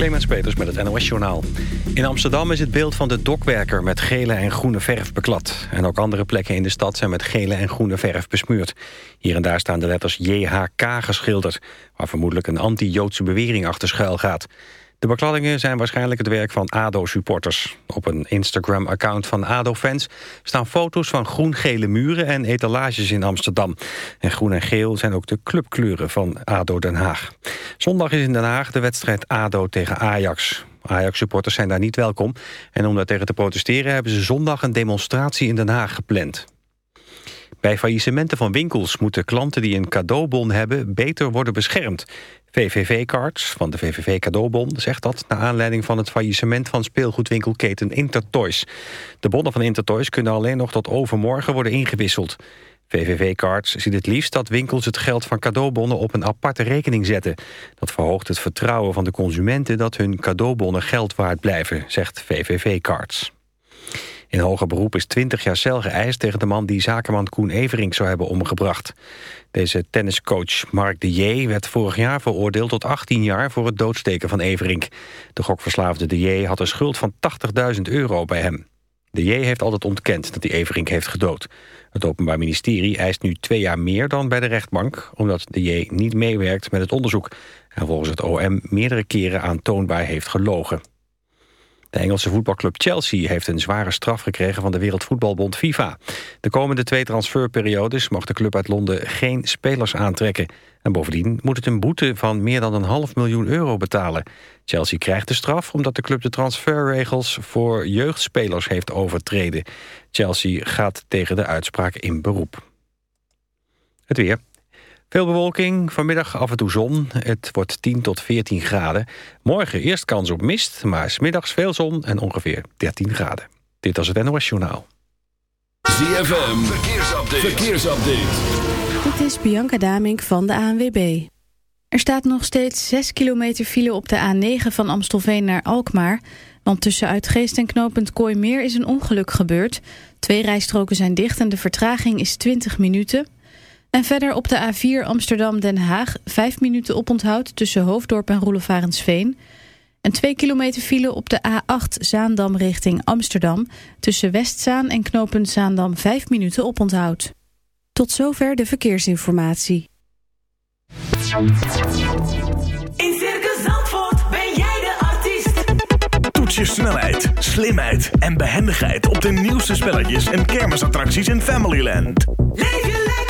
Clemens Peters met het NOS-journaal. In Amsterdam is het beeld van de dokwerker met gele en groene verf beklad. En ook andere plekken in de stad zijn met gele en groene verf besmeurd. Hier en daar staan de letters JHK geschilderd... waar vermoedelijk een anti-Joodse bewering achter schuil gaat. De bekladdingen zijn waarschijnlijk het werk van ADO-supporters. Op een Instagram-account van ADO-fans staan foto's van groen-gele muren en etalages in Amsterdam. En groen en geel zijn ook de clubkleuren van ADO Den Haag. Zondag is in Den Haag de wedstrijd ADO tegen Ajax. Ajax-supporters zijn daar niet welkom. En om daar tegen te protesteren hebben ze zondag een demonstratie in Den Haag gepland. Bij faillissementen van winkels moeten klanten die een cadeaubon hebben beter worden beschermd. VVV-cards van de VVV Cadeaubon zegt dat... naar aanleiding van het faillissement van speelgoedwinkelketen Intertoys. De bonnen van Intertoys kunnen alleen nog tot overmorgen worden ingewisseld. VVV-cards ziet het liefst dat winkels het geld van cadeaubonnen op een aparte rekening zetten. Dat verhoogt het vertrouwen van de consumenten dat hun cadeaubonnen geld waard blijven, zegt VVV-cards. In hoger beroep is 20 jaar cel geëist tegen de man die zakenman Koen Everink zou hebben omgebracht. Deze tenniscoach Mark de J. werd vorig jaar veroordeeld tot 18 jaar voor het doodsteken van Everink. De gokverslaafde de J. had een schuld van 80.000 euro bij hem. De J heeft altijd ontkend dat hij Everink heeft gedood. Het Openbaar Ministerie eist nu twee jaar meer dan bij de rechtbank... omdat de J niet meewerkt met het onderzoek... en volgens het OM meerdere keren aantoonbaar heeft gelogen. De Engelse voetbalclub Chelsea heeft een zware straf gekregen van de Wereldvoetbalbond FIFA. De komende twee transferperiodes mag de club uit Londen geen spelers aantrekken. En bovendien moet het een boete van meer dan een half miljoen euro betalen. Chelsea krijgt de straf omdat de club de transferregels voor jeugdspelers heeft overtreden. Chelsea gaat tegen de uitspraak in beroep. Het weer. Veel bewolking, vanmiddag af en toe zon. Het wordt 10 tot 14 graden. Morgen eerst kans op mist, maar smiddags veel zon en ongeveer 13 graden. Dit was het NOS Journaal. ZFM, verkeersupdate. verkeersupdate. Dit is Bianca Damink van de ANWB. Er staat nog steeds 6 kilometer file op de A9 van Amstelveen naar Alkmaar... want tussen Uitgeest en knooppunt Kooimeer is een ongeluk gebeurd. Twee rijstroken zijn dicht en de vertraging is 20 minuten... En verder op de A4 Amsterdam-Den Haag... vijf minuten oponthoud tussen Hoofddorp en Roelevarensveen. En twee kilometer file op de A8 Zaandam richting Amsterdam... tussen Westzaan en knooppunt Zaandam vijf minuten oponthoud. Tot zover de verkeersinformatie. In Circus Zandvoort ben jij de artiest. Toets je snelheid, slimheid en behendigheid... op de nieuwste spelletjes en kermisattracties in Familyland. Leef je lekker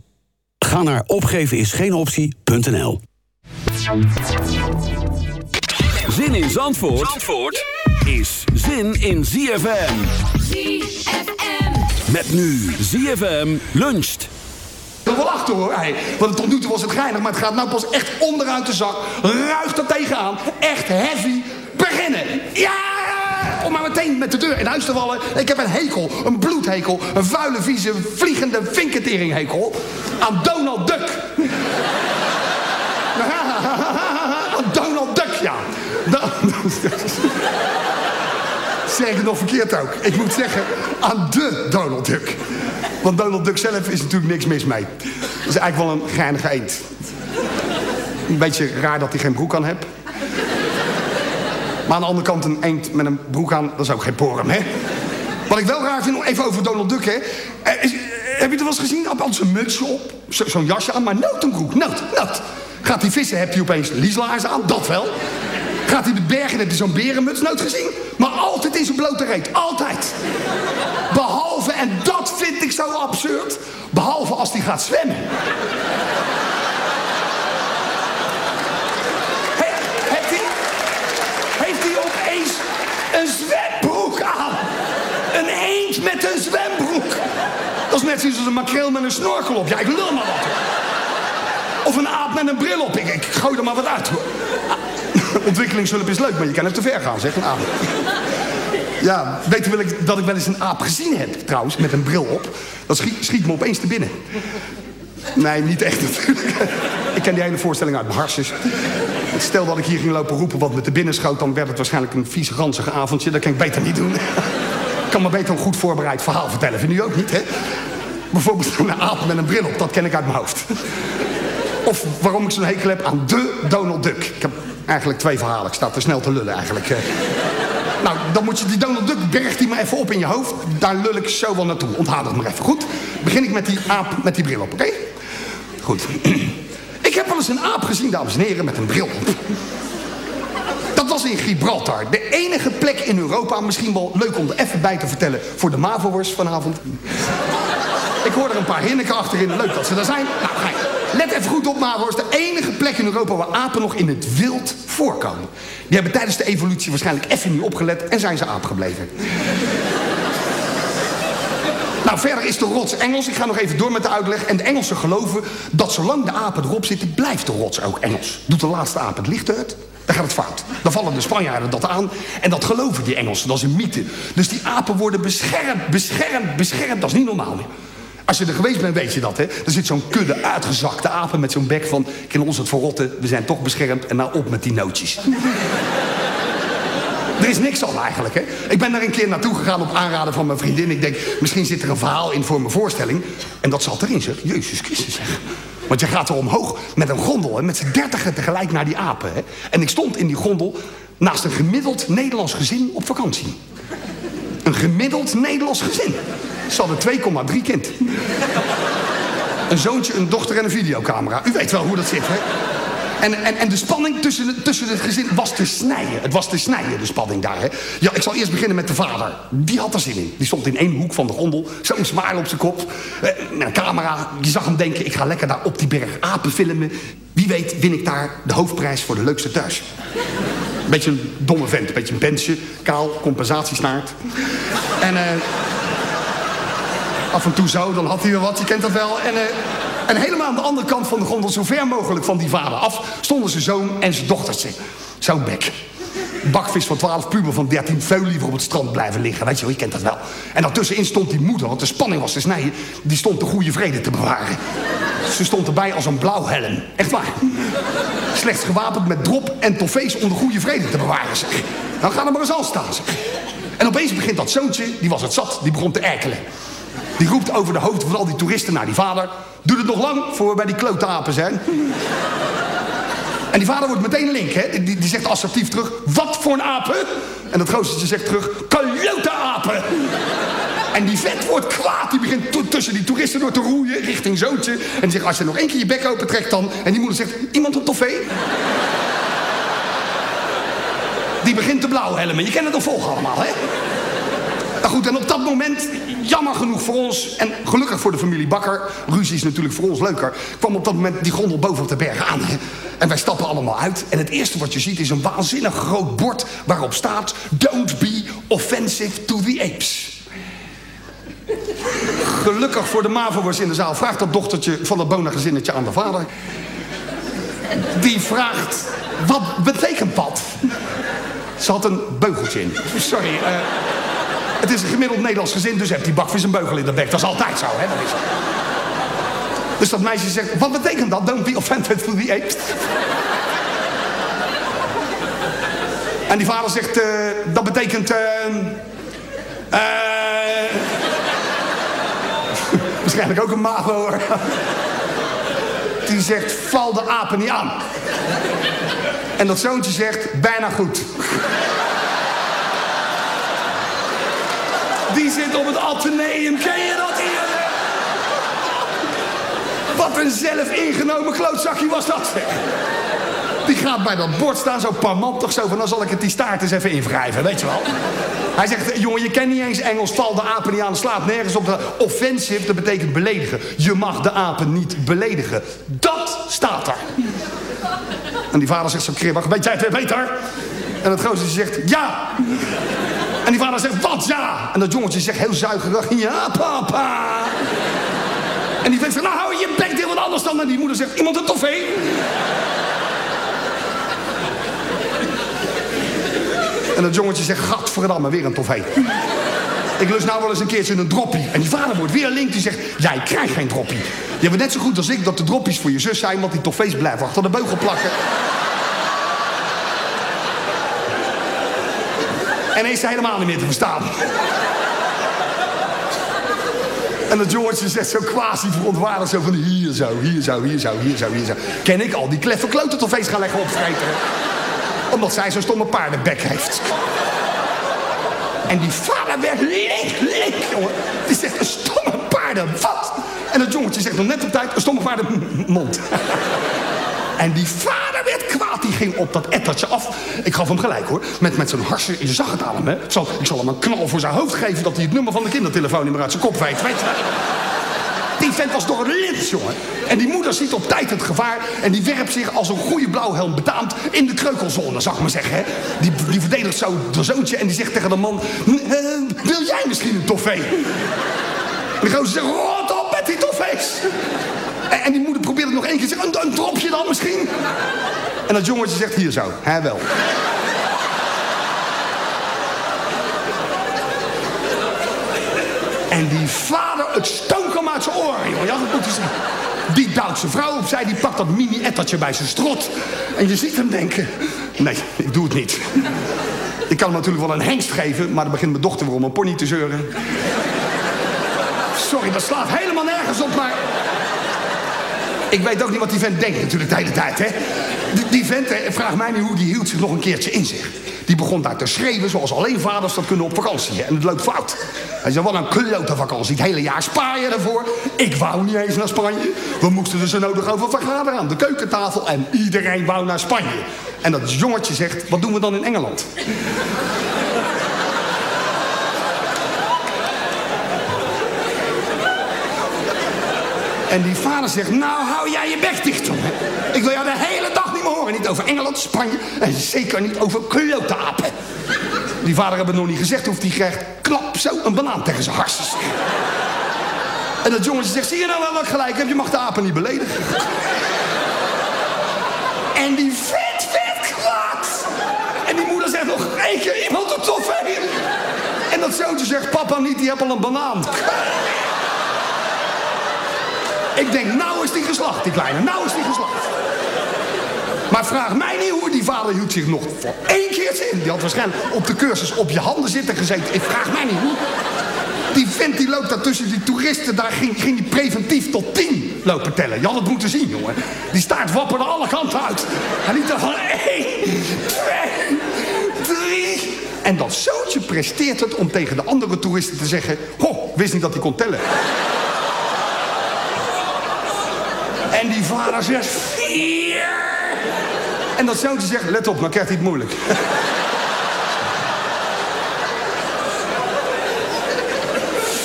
Ga naar opgevenisgeenoptie.nl Zin in Zandvoort, Zandvoort is zin in ZFM. ZFM. Met nu ZFM luncht. er wel achter hoor. Hey, want tot nu toe was het geinig, maar het gaat nou pas echt onderuit de zak. Ruigt er tegenaan. Echt heavy beginnen. Ja! Om maar meteen met de deur in huis te vallen. Ik heb een hekel, een bloedhekel, een vuile, vieze, vliegende vinkenteringhekel aan Donald Duck. Aan Donald Duck, ja. Zeg nog verkeerd ook. Ik moet zeggen, aan de Donald Duck. Want Donald Duck zelf is natuurlijk niks mis mee. Het is eigenlijk wel een geinige eend. Een beetje raar dat hij geen broek aan heeft. Maar aan de andere kant een eend met een broek aan, dat is ook geen porum, hè? Wat ik wel raar vind, even over Donald Duck, hè. Eh, eh, heb je het wel eens gezien? Hij altijd zijn mutsje op, zo- zo'n jasje aan, maar nooit een broek, nooit, nooit. Gaat hij vissen, heb hij opeens lieslaarzen aan, dat wel. Gaat hij de bergen, heb hij zo'n berenmuts nooit gezien. Maar altijd in zijn blote reet, altijd. Behalve, en dat vind ik zo absurd, behalve als hij gaat zwemmen. He- heeft, hij, heeft hij opeens een zwembroek aan? Een eend met een zwembroek. Dat is net zoals een makreel met een snorkel op. Ja, ik lul maar wat. Of een aap met een bril op. Ik, ik gooi er maar wat uit. Ontwikkelingshulp is leuk, maar je kan het te ver gaan, zeg een aap. Ja, weet je wel ik, dat ik wel eens een aap gezien heb, trouwens, met een bril op? Dat schiet, schiet me opeens te binnen. Nee, niet echt natuurlijk. ik ken die hele voorstelling uit mijn harsjes. Stel dat ik hier ging lopen roepen wat me te binnen schoot... dan werd het waarschijnlijk een vies, ranzig avondje. Dat kan ik beter niet doen. ik kan maar beter een goed voorbereid verhaal vertellen. Vind u ook niet, hè? Bijvoorbeeld een aap met een bril op, dat ken ik uit mijn hoofd. Of waarom ik zo'n hekel heb aan de Donald Duck. Ik heb eigenlijk twee verhalen. Ik sta te snel te lullen eigenlijk. eh. Nou, dan moet je die Donald Duck, berg die maar even op in je hoofd. Daar lul ik zo wel naartoe. Onthoud het maar even, goed? Begin ik met die aap met die bril op, oké? Goed. ik heb wel eens een aap gezien, dames en heren, met een bril. Dat was in Gibraltar. De enige plek in Europa, misschien wel leuk om er even bij te vertellen... voor de Mavo'ers vanavond. Ik hoor er een paar hinniken achterin. Leuk dat ze daar zijn. Nou, ga. Let even goed op, Mavo'ers. De enige plek in Europa waar apen nog in het wild voorkomen. Die hebben tijdens de evolutie waarschijnlijk even niet opgelet... en zijn ze aap gebleven. Nou, verder is de rots Engels. Ik ga nog even door met de uitleg. En de Engelsen geloven dat zolang de apen erop zitten... blijft de rots ook Engels. Doet de laatste aap het licht uit, dan gaat het fout. Dan vallen de Spanjaarden dat aan. En dat geloven die Engelsen. Dat is een mythe. Dus die apen worden beschermd, beschermd, beschermd. Dat is niet normaal. Als je er geweest bent, weet je dat, hè? Er zit zo'n kudde uitgezakte apen met zo'n bek van... ken ons het verrotten, we zijn toch beschermd... en nou op met die nootjes. Er is niks aan eigenlijk, hè? Ik ben daar een keer naartoe gegaan op aanraden van mijn vriendin. Ik denk, misschien zit er een verhaal in voor mijn voorstelling. En dat zat erin, zeg. Jezus Christus, zeg. Want je gaat er omhoog met een gondel, hè, met z'n dertigen tegelijk naar die apen. Hè? En ik stond in die gondel naast een gemiddeld Nederlands gezin op vakantie. Een gemiddeld Nederlands gezin. Ze hadden 2,3 kind. Een zoontje, een dochter en een videocamera. U weet wel hoe dat zit, hè? En, en, en de spanning tussen, tussen het gezin was te snijden. Het was te snijden, de spanning daar. Hè? Ja, ik zal eerst beginnen met de vader. Die had er zin in. Die stond in één hoek van de gondel. Zo'n smaal op zijn kop. Eh, met een camera. Je zag hem denken, ik ga lekker daar op die berg apen filmen. Wie weet win ik daar de hoofdprijs voor de leukste thuis. Beetje een domme vent. Een beetje een bensje. Kaal, compensatiesnaard. En... eh af en toe zo, dan had hij weer wat, je kent dat wel. En, eh, en helemaal aan de andere kant van de gondel, zo ver mogelijk van die vader af... stonden zijn zoon en zijn dochtertje. Zo'n bek. Bakvis van 12, puber van 13, veel liever op het strand blijven liggen. Weet je wel, je kent dat wel. En daartussenin stond die moeder, want de spanning was te snijden... die stond de goede vrede te bewaren. Ze stond erbij als een blauwhelm. Echt waar. Slechts gewapend met drop en toffees om de goede vrede te bewaren. Dan gaan er maar eens aan staan, zeg. En opeens begint dat zoontje, die was het zat, die begon te erkelen. Die roept over de hoofden van al die toeristen naar die vader. Doet het nog lang voor we bij die klote apen zijn? En die vader wordt meteen link, hè? Die, die zegt assertief terug, wat voor een apen? En dat gozer zegt terug, klote apen! En die vent wordt kwaad. Die begint tussen die toeristen door te roeien richting zoontje. En die zegt, als je nog één keer je bek open trekt dan... En die moeder zegt, iemand op toffee? Die begint te blauwhelmen. Je kent het nog volgen allemaal, hè? Goed, en op dat moment, jammer genoeg voor ons... en gelukkig voor de familie Bakker... ruzie is natuurlijk voor ons leuker... kwam op dat moment die gondel boven op de berg aan. En wij stappen allemaal uit. En het eerste wat je ziet is een waanzinnig groot bord... waarop staat... Don't be offensive to the apes. Gelukkig voor de MAVO'ers in de zaal... vraagt dat dochtertje van dat bonengezinnetje aan de vader. Die vraagt... Wat betekent dat? Ze had een beugeltje in. Sorry, eh, het is een gemiddeld Nederlands gezin, dus heeft die bakvis een beugel in de bek. Dat is altijd zo, hè? Dat is... Dus dat meisje zegt, wat betekent dat? Don't be offended to the apes. En die vader zegt, eh, dat betekent... eh waarschijnlijk ook een mago hoor. Die zegt, val de apen niet aan. En dat zoontje zegt, bijna goed. Die zit op het Atheneum, ken je dat hier? Wat een zelf ingenomen klootzakje was dat. Die gaat bij dat bord staan, zo parmantig, zo van... dan zal ik het die staart eens even invrijven, weet je wel. Hij zegt, jongen, je kent niet eens Engels, val de apen niet aan, slaat nergens op. De offensive, dat betekent beledigen. Je mag de apen niet beledigen. Dat staat er. En die vader zegt zo kribbig, weet jij het weer beter? En het grootste zegt, ja. En die vader zegt, wat ja? En dat jongetje zegt heel zuigerig, ja papa. En die vent zegt, nou hou je bek heel wat anders dan. En die moeder zegt, iemand een toffee? En dat jongetje zegt, gadverdamme, weer een toffee. Ik lust nou wel eens een keertje een droppie. En die vader wordt weer link, die zegt, jij krijgt geen droppie. Je bent net zo goed als ik dat de droppies voor je zus zijn... want die toffees blijven achter de beugel plakken. En is ze helemaal niet meer te verstaan. En dat jongetje zegt zo quasi verontwaardigd zo van hier zo, hier zo, hier zo, hier zo, hier zo. Ken ik al die kleffe kloten toffees gaan leggen opvreten. Omdat zij zo'n stomme paardenbek heeft. En die vader werd link, link, jongen. Die zegt een stomme paarden, wat? En dat jongetje zegt nog net op tijd een stomme paardenmond. En die vader werd kwaad, die ging op dat ettertje af. Ik gaf hem gelijk hoor, met, met zijn harsen, je zag het aan hè. Ik zal, ik zal hem een knal voor zijn hoofd geven dat hij het nummer van de kindertelefoon niet meer uit zijn kop weet. Die vent was door een lint, jongen. En die moeder ziet op tijd het gevaar... en die werpt zich als een goede blauwhelm betaamd... in de kreukelzone, zou ik maar zeggen. Hè? Die, die verdedigt zo de zoontje en die zegt tegen de man... "Eh, wil jij misschien een toffee? En die gozer zegt, rot op met die toffees. En, en die moeder probeert het nog één keer. Zegt, een, een dropje dan misschien? En dat jongetje zegt, hier zo. Hij wel. En die vader, het stonk hem uit zijn oren, joh. Ja, dat moeten zien. Die zijn vrouw opzij, die pakt dat mini-ettertje bij zijn strot. En je ziet hem denken, nee, ik doe het niet. Ik kan hem natuurlijk wel een hengst geven, maar dan begint mijn dochter weer om een pony te zeuren. Sorry, dat slaat helemaal nergens op, maar... Ik weet ook niet wat die vent denkt natuurlijk de hele tijd, hè. Die, vent, hè, vraag mij niet hoe, die hield zich nog een keertje in zich. Die begon daar te schreeuwen zoals alleen vaders dat kunnen op vakantie. En het loopt fout. Hij zei, wat een klote vakantie. Het hele jaar spaar je ervoor. Ik wou niet eens naar Spanje. We moesten er zo nodig over vergaderen aan de keukentafel. En iedereen wou naar Spanje. En dat jongetje zegt, wat doen we dan in Engeland? En die vader zegt, nou hou jij je bek dicht, jongen. Ik wil jou de hele dag niet meer horen. Niet over Engeland, Spanje en zeker niet over kloteapen. Die vader het nog niet gezegd of die krijgt klap zo een banaan tegen zijn harses. En dat jongetje zegt, zie je nou wel wat gelijk heb? Je mag de apen niet beledigen. En die vet, vet kwaad. En die moeder zegt nog één keer iemand een toffee. En dat zoontje zegt, papa niet, die heeft al een banaan. Ik denk, nou is die geslacht, die kleine. Nou is die geslacht. Maar vraag mij niet hoe die vader hield zich nog voor één keertje in. Die had waarschijnlijk op de cursus op je handen zitten gezeten. Ik vraag mij niet hoe. Die vent die loopt daar tussen die toeristen. Daar ging, ging die preventief tot tien lopen tellen. Je had het moeten zien, jongen. Die staart wapperde alle kanten uit. Hij liet er van één, twee, drie. En dat zootje presteert het om tegen de andere toeristen te zeggen... Ho, wist niet dat hij kon tellen. En die vader zegt, vier! En dat zoontje zegt, let op, dan krijgt hij het moeilijk.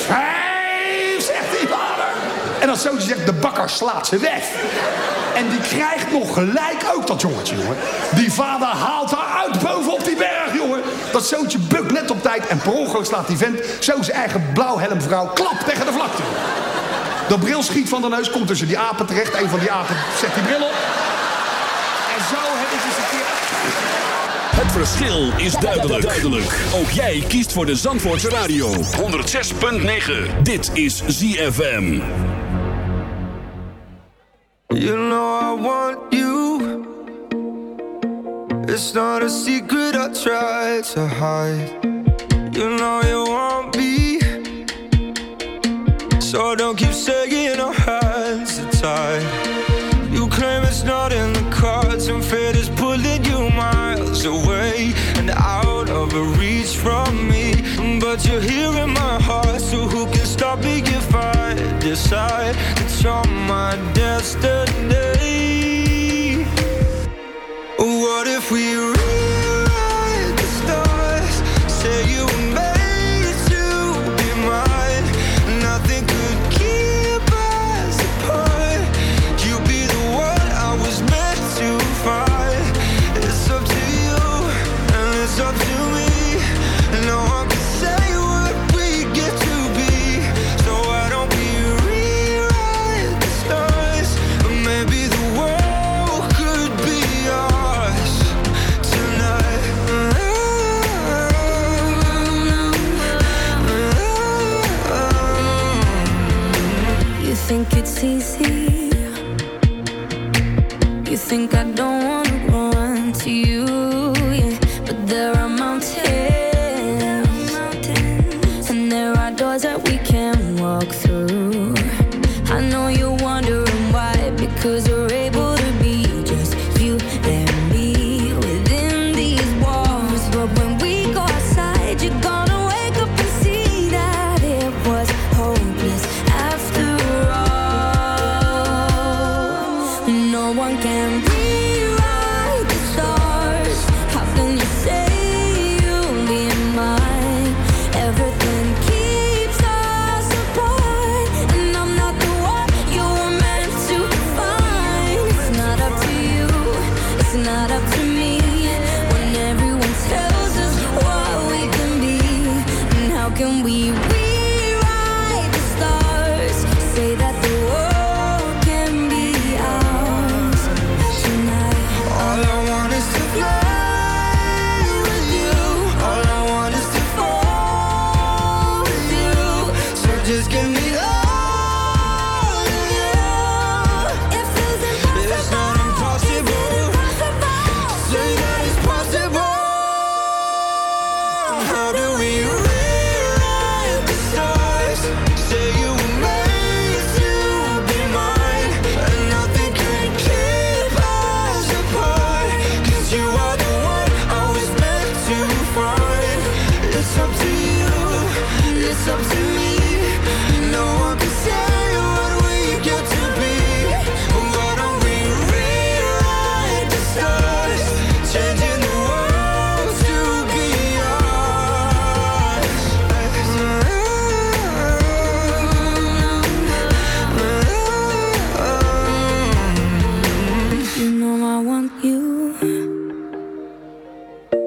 Vijf, zegt die vader. En dat zoontje zegt, de bakker slaat ze weg. En die krijgt nog gelijk ook dat jongetje, jongen. Die vader haalt haar uit boven op die berg, jongen. Dat zoontje bukt net op tijd en per ongeluk slaat die vent... zo zijn eigen blauwhelmvrouw klap tegen de vlakte. De bril schiet van de neus, komt tussen die apen terecht. Een van die apen zet die bril op. En zo hebben ze een keer... Het verschil is duidelijk. duidelijk. Ook jij kiest voor de Zandvoortse Radio. 106.9. Dit is ZFM. You know I want you. It's not a secret I try to hide. You know you want me. So don't keep saying our hands are tied. You claim it's not in the cards, and fate is pulling you miles away and out of reach from me. But you're here in my heart, so who can stop me if I decide that you're my destiny? What if we easy? You think I don't wanna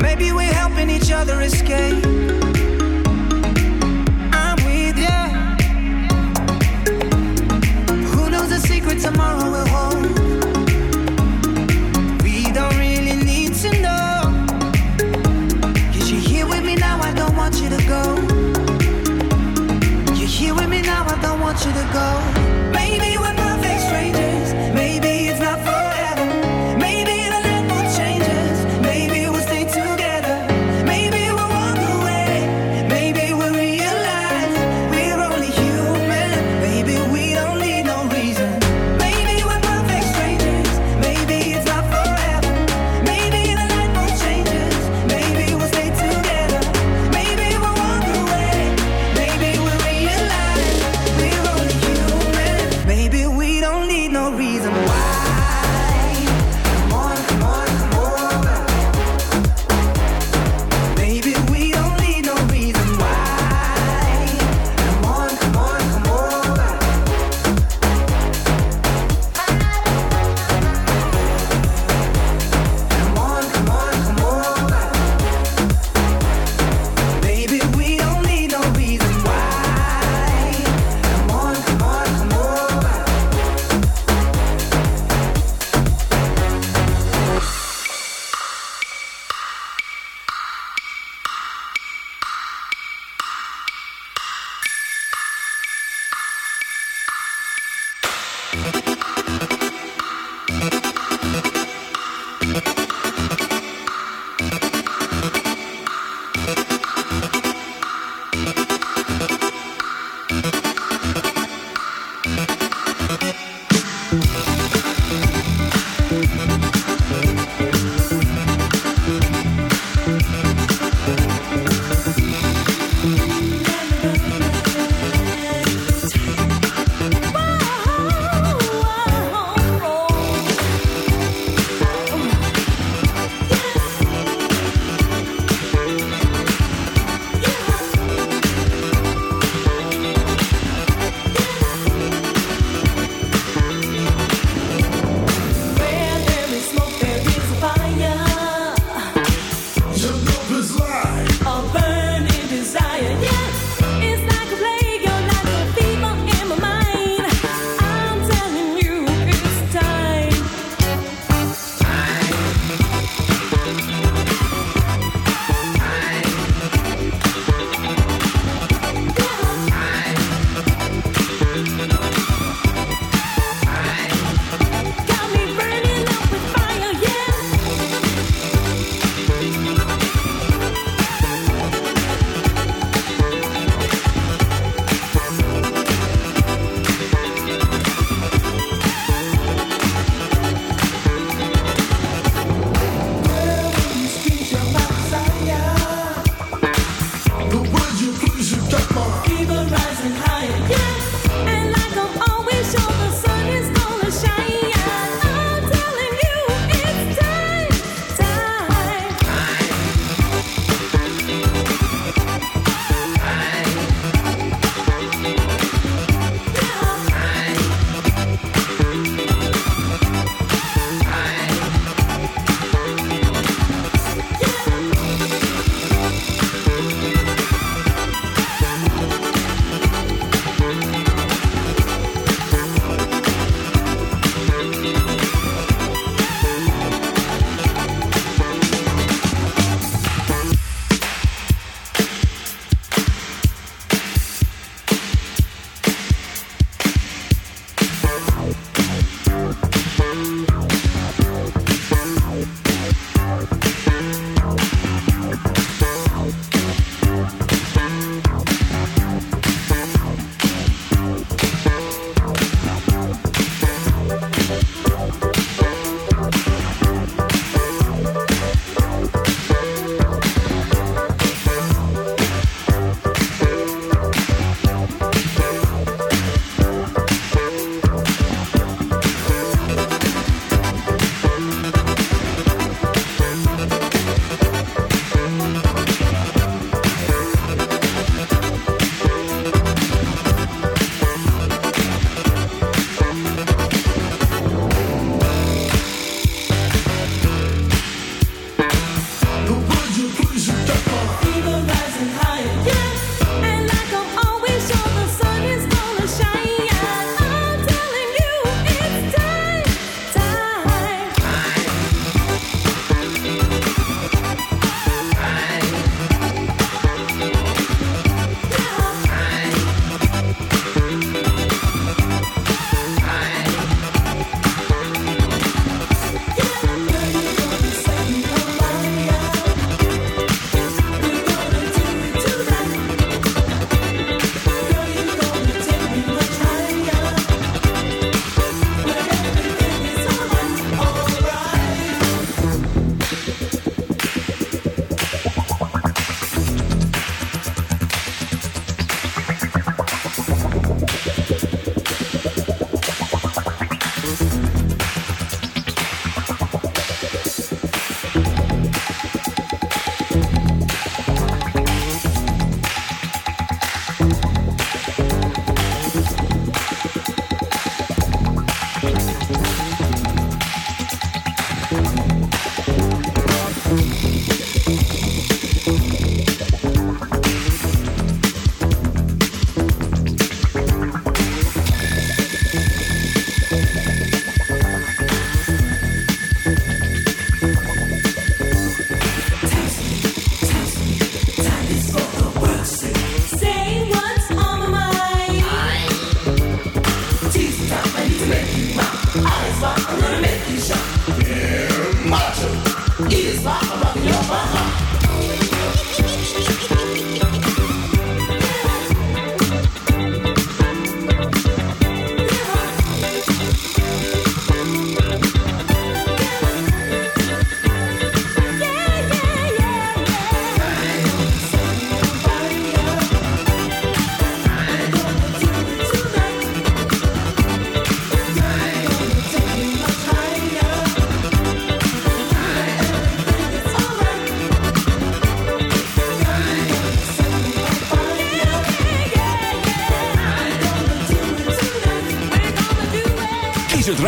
Maybe we're helping each other escape.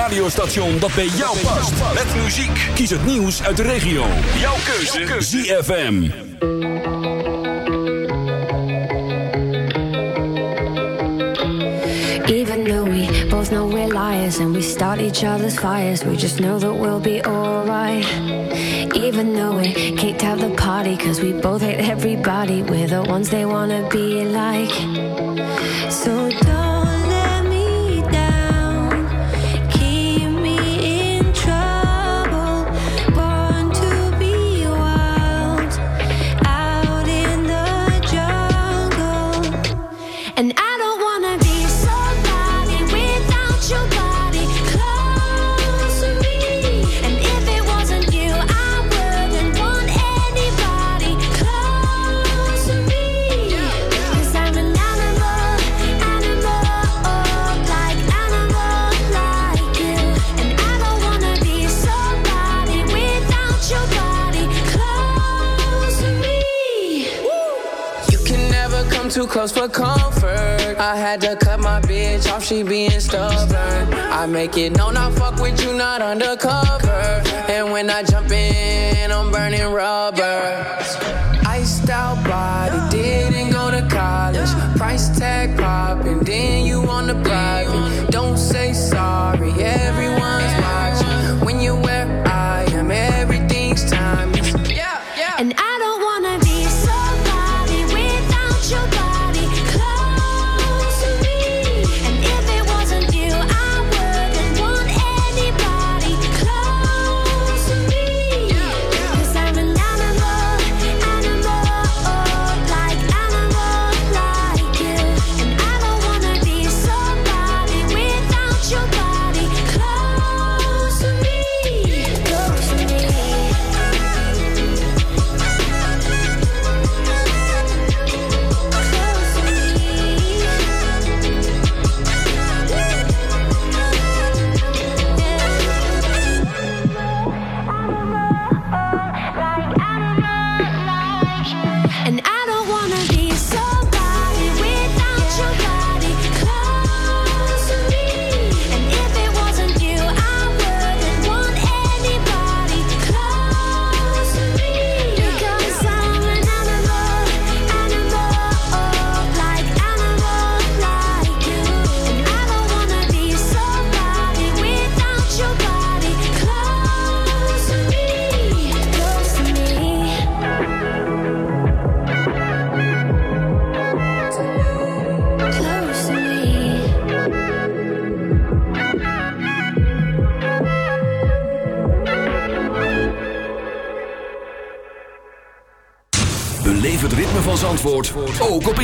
radiostation dat bij jou past. Met muziek. Kies het nieuws uit de regio. Jouw keuze. Jouw FM. Even though we both know we're liars and we start each other's fires, we just know that we'll be alright. Even though we kicked out the party, cause we both hate everybody, we're the ones they wanna be like. So for comfort. I had to cut my bitch off, she being stubborn. I make it known I fuck with you, not undercover. And when I jump in, I'm burning rubber.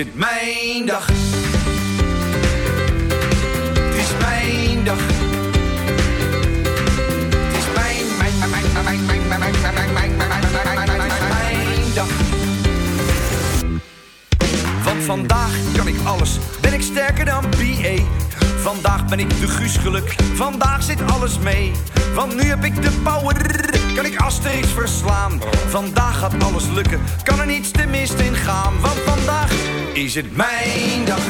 het mijn dag. Het is mijn dag. Het is mijn, mijn, mijn, mijn, mijn, mijn, mijn, mijn, mijn, mijn, mijn, dag. Want vandaag kan ik alles, ben ik sterker dan BA. Vandaag ben ik de Guus geluk, vandaag zit alles mee. Want nu heb ik de het mijn dag.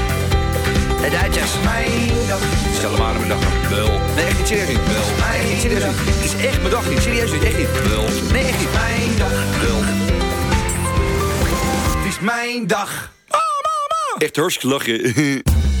De Duitsers. Mijn dag. Stel hem aan mijn dag. Wel. Nee, echt niet serieus niet. Wel. Nee, echt niet serieus niet. Het is echt mijn dag niet. Serieus niet. Echt niet. Wel. Nee, echt niet. Mijn dag. Wel. Het is mijn dag. Oh, mama. Echt hartstikke lachen.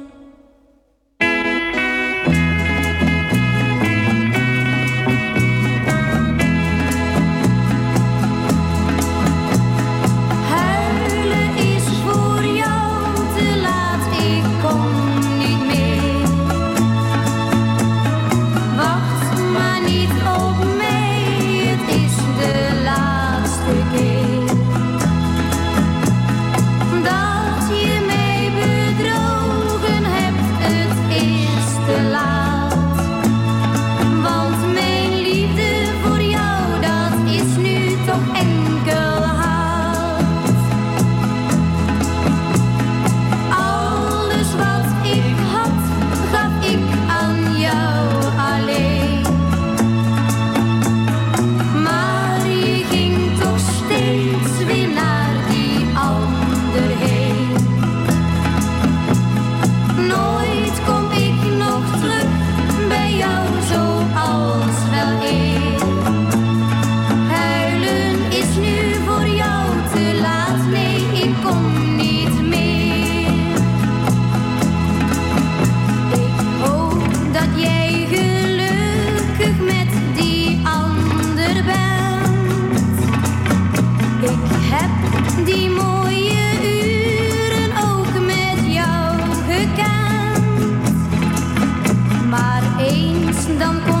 dan komt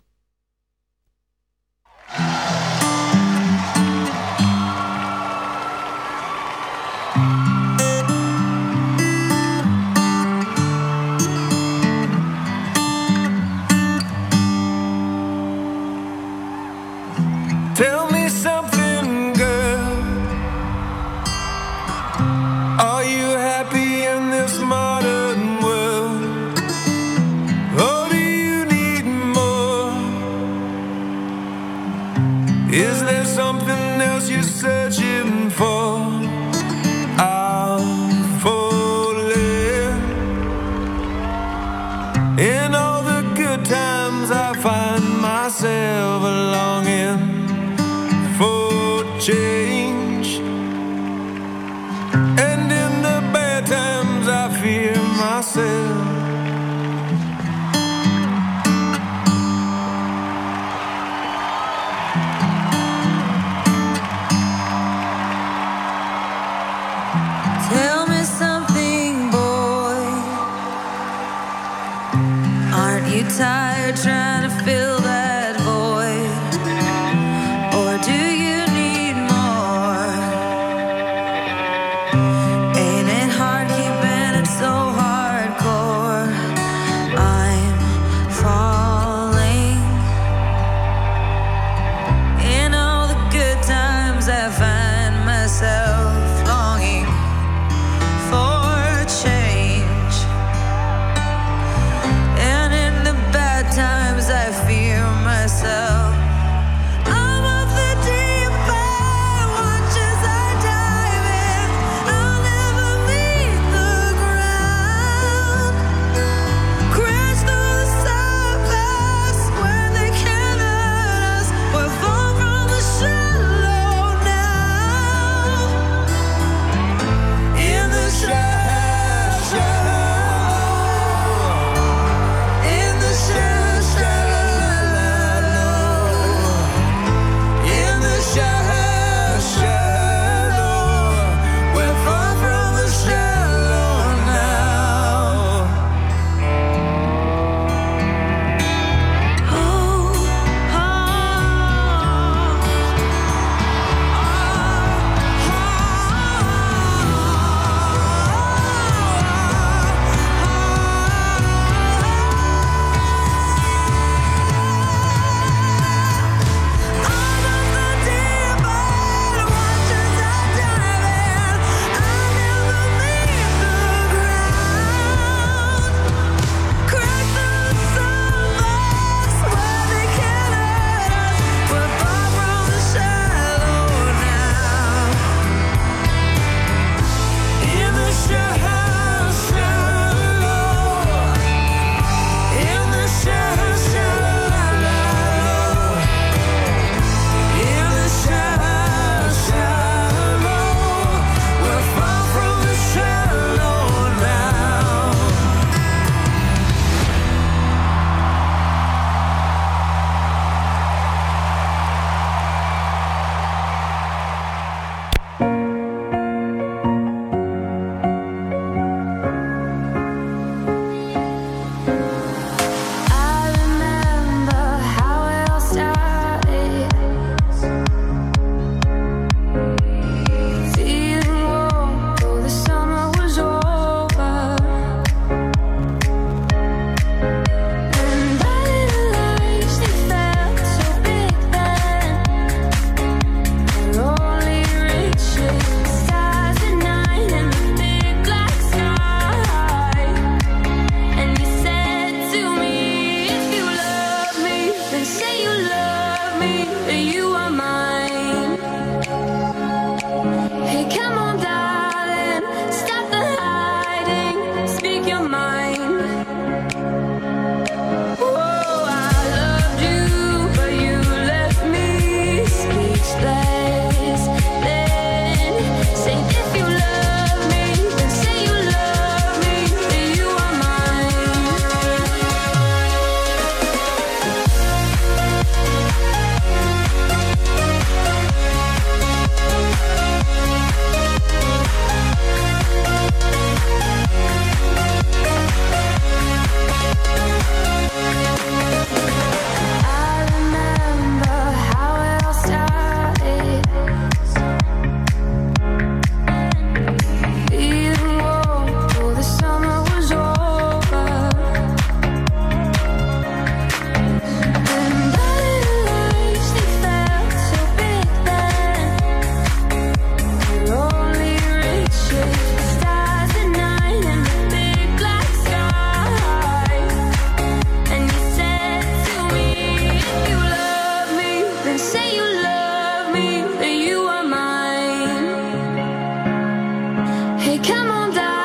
Hey, come on down.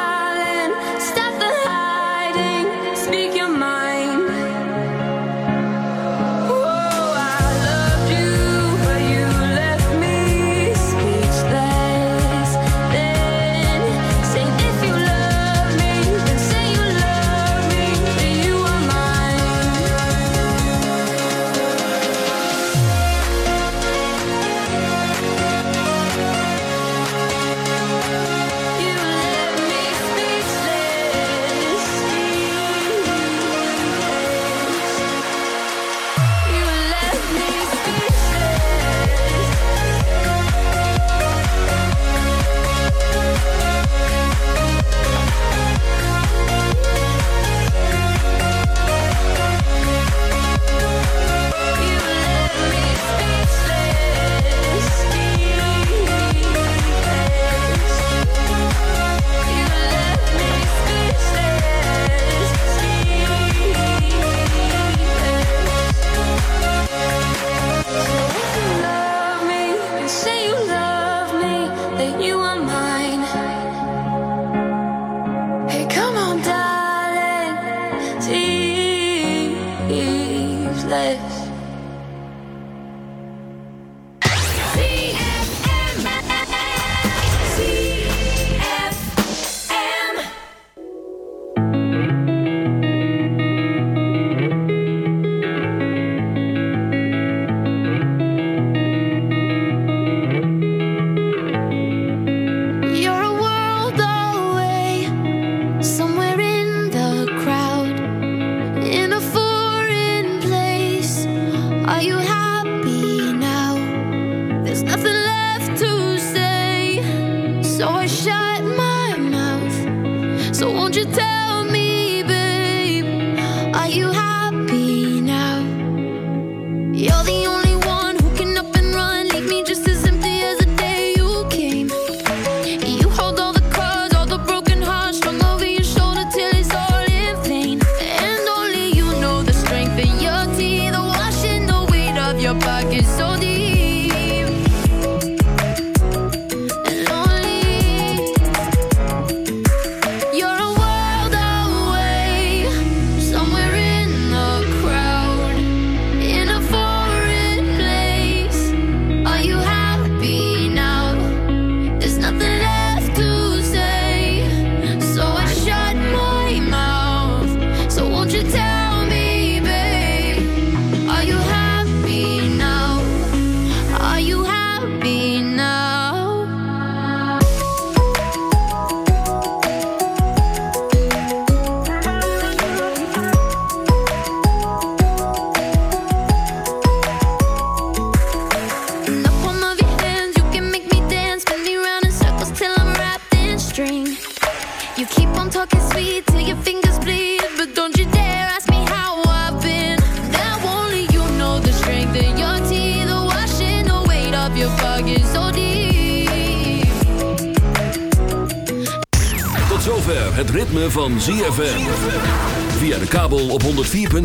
So won't you tell